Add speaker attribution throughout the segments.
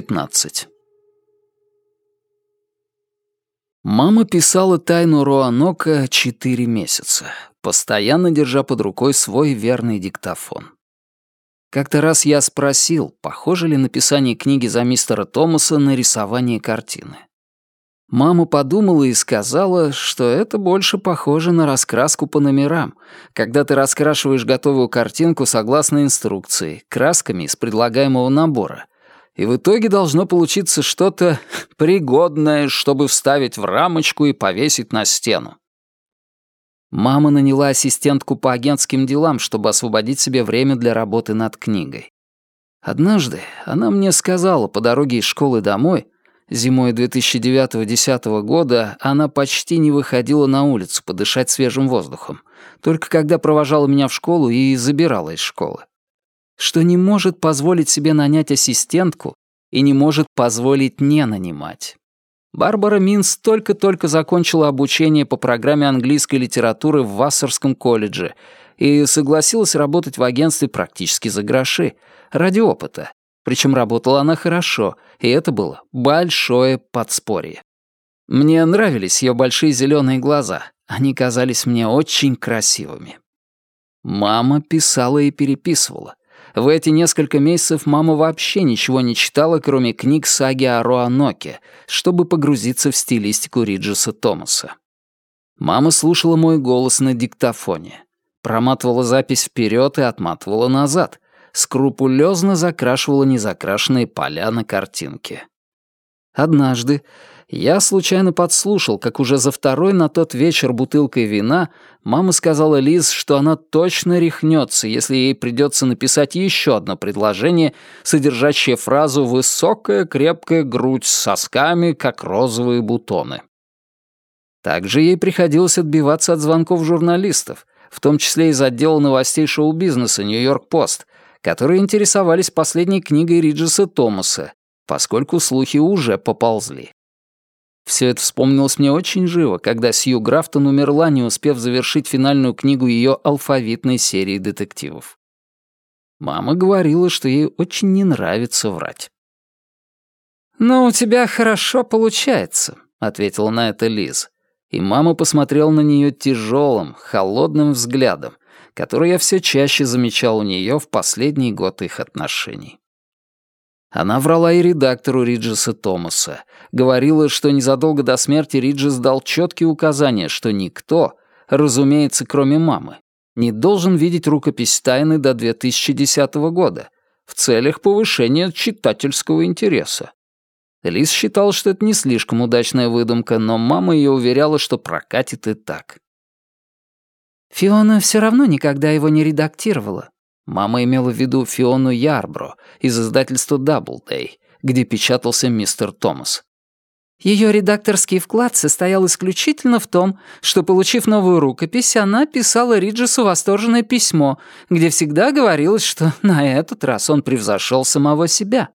Speaker 1: 15. Мама писала «Тайну Роанока» четыре месяца, постоянно держа под рукой свой верный диктофон. Как-то раз я спросил, похоже ли написание книги за мистера Томаса на рисование картины. Мама подумала и сказала, что это больше похоже на раскраску по номерам, когда ты раскрашиваешь готовую картинку согласно инструкции, красками из предлагаемого набора. И в итоге должно получиться что-то пригодное, чтобы вставить в рамочку и повесить на стену. Мама наняла ассистентку по агентским делам, чтобы освободить себе время для работы над книгой. Однажды она мне сказала по дороге из школы домой, Зимой 2009-2010 года она почти не выходила на улицу подышать свежим воздухом, только когда провожала меня в школу и забирала из школы. Что не может позволить себе нанять ассистентку и не может позволить не нанимать. Барбара Минс только-только закончила обучение по программе английской литературы в Вассерском колледже и согласилась работать в агентстве практически за гроши, ради опыта, причем работала она хорошо, и это было большое подспорье. Мне нравились ее большие зеленые глаза. Они казались мне очень красивыми. Мама писала и переписывала. В эти несколько месяцев мама вообще ничего не читала, кроме книг саги о Роаноке, чтобы погрузиться в стилистику Риджеса Томаса. Мама слушала мой голос на диктофоне, проматывала запись вперед и отматывала назад, скрупулезно закрашивала незакрашенные поля на картинке. Однажды я случайно подслушал, как уже за второй на тот вечер бутылкой вина мама сказала Лиз, что она точно рехнется, если ей придется написать еще одно предложение, содержащее фразу «высокая крепкая грудь с сосками, как розовые бутоны». Также ей приходилось отбиваться от звонков журналистов, в том числе из отдела новостей шоу-бизнеса «Нью-Йорк-Пост», которые интересовались последней книгой Риджеса Томаса, поскольку слухи уже поползли. Все это вспомнилось мне очень живо, когда Сью Графтон умерла, не успев завершить финальную книгу ее алфавитной серии детективов. Мама говорила, что ей очень не нравится врать. «Но у тебя хорошо получается», — ответила на это Лиз. И мама посмотрела на нее тяжелым, холодным взглядом, который я все чаще замечал у нее в последний год их отношений. Она врала и редактору Риджеса Томаса. Говорила, что незадолго до смерти Риджес дал четкие указания, что никто, разумеется, кроме мамы, не должен видеть рукопись тайны до 2010 года в целях повышения читательского интереса. Лиз считал, что это не слишком удачная выдумка, но мама ее уверяла, что прокатит и так. Фиона все равно никогда его не редактировала. Мама имела в виду Фиону Ярбро из издательства Даблдей, где печатался мистер Томас. Ее редакторский вклад состоял исключительно в том, что, получив новую рукопись, она писала Риджесу восторженное письмо, где всегда говорилось, что на этот раз он превзошел самого себя.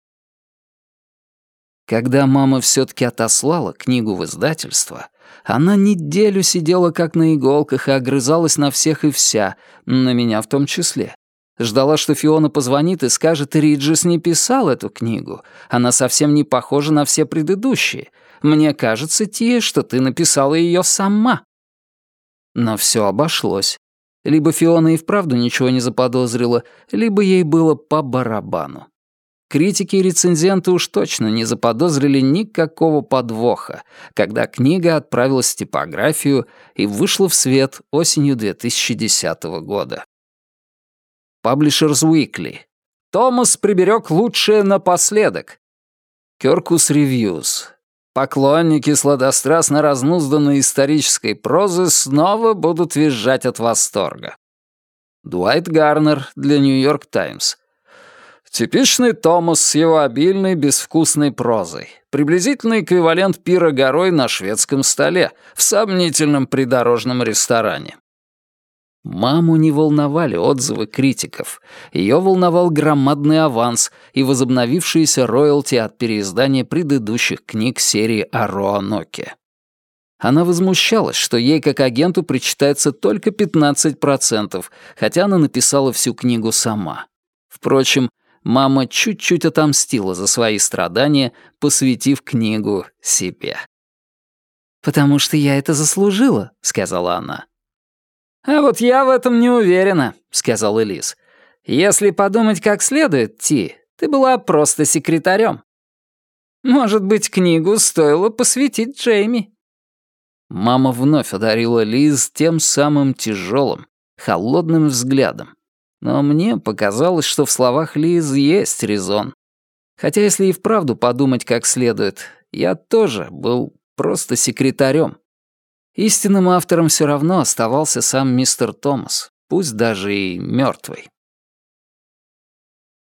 Speaker 1: Когда мама все-таки отослала книгу в издательство, она неделю сидела как на иголках и огрызалась на всех и вся, на меня в том числе. Ждала, что Фиона позвонит и скажет, Риджис не писал эту книгу. Она совсем не похожа на все предыдущие. Мне кажется, Тия, что ты написала ее сама. Но все обошлось. Либо Фиона и вправду ничего не заподозрила, либо ей было по барабану. Критики и рецензенты уж точно не заподозрили никакого подвоха, когда книга отправилась в типографию и вышла в свет осенью 2010 года. Publishers Weekly. Томас приберег лучшее напоследок. Кёркус Ревьюз. Поклонники сладострастно разнузданной исторической прозы снова будут визжать от восторга. Дуайт Гарнер для Нью-Йорк Таймс. Типичный Томас с его обильной, безвкусной прозой. Приблизительный эквивалент пира горой на шведском столе в сомнительном придорожном ресторане. Маму не волновали отзывы критиков. Ее волновал громадный аванс и возобновившиеся роялти от переиздания предыдущих книг серии о Роаноке. Она возмущалась, что ей как агенту причитается только 15%, хотя она написала всю книгу сама. Впрочем, Мама чуть-чуть отомстила за свои страдания, посвятив книгу себе. «Потому что я это заслужила», — сказала она. «А вот я в этом не уверена», — сказал Элис. «Если подумать как следует, Ти, ты была просто секретарем. Может быть, книгу стоило посвятить Джейми». Мама вновь одарила Лиз тем самым тяжелым, холодным взглядом. Но мне показалось, что в словах Лиз есть резон. Хотя если и вправду подумать как следует, я тоже был просто секретарем. Истинным автором все равно оставался сам мистер Томас, пусть даже и мертвый.